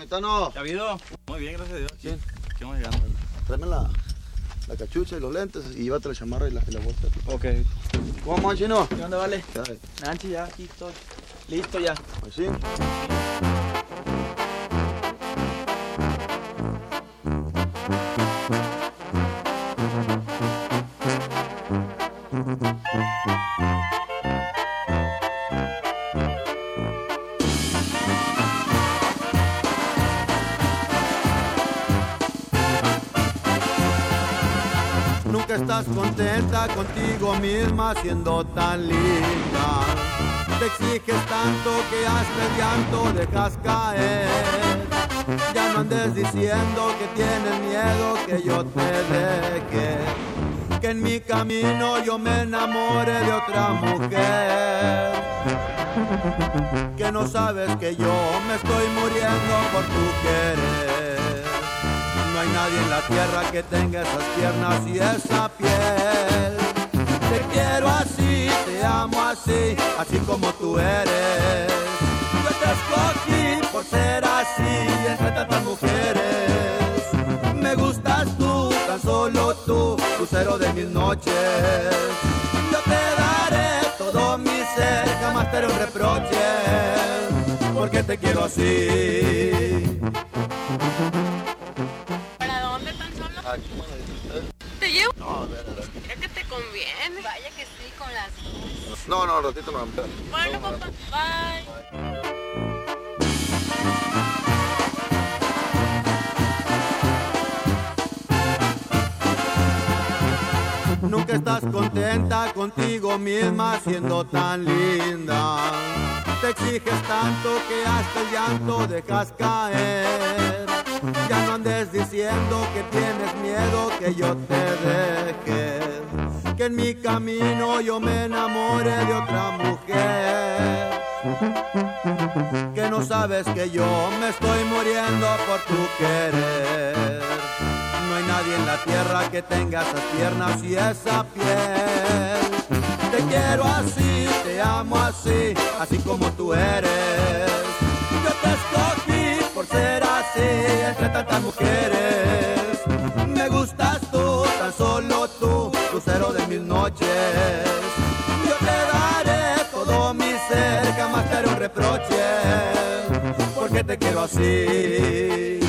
Gamitano. ¿Ya ha habido? Muy bien, gracias a Dios. Sí. ¿Qué vamos llegando? Tráeme la, la cachucha y los lentes y llévate la chamarra y la, y la bolsa. Ok. ¿Cómo vamos, chino? ¿Qué onda, vale? Ya, Nanchi, ya, aquí estoy. Listo ya. así. Nunca estás contenta contigo misma siendo tan linda. Te exiges tanto que hasta el llanto dejas caer. Ya no andes diciendo que tienes miedo que yo te deje. Que en mi camino yo me enamore de otra mujer. Que no sabes que yo me estoy muriendo por tu querer. No hay nadie en la tierra que tenga esas piernas y esa piel. Te quiero así, te amo así, así como tú eres. Yo te escogí por ser así entre tantas mujeres. Me gustas tú, tan solo tú, lucero de mis noches. Yo te daré todo mi ser, jamás te haré un reproche, porque te quiero así. ¿Te llevo? No, Es que te conviene. Vaya que sí, con las dos. No, no, ratito no. Bueno, papá, bye. Nunca estás contenta contigo misma siendo tan linda. Te exiges tanto que hasta el llanto dejas caer. Andes diciendo que tienes miedo que yo te deje. Que en mi camino yo me enamore de otra mujer. Que no sabes que yo me estoy muriendo por tu querer. No hay nadie en la tierra que tenga esas piernas y esa piel. Te quiero así, te amo así, así como tú eres. Solo tú, lucero de mis noches. Yo te daré todo mi ser, jamás te haré un reproche, porque te quiero así.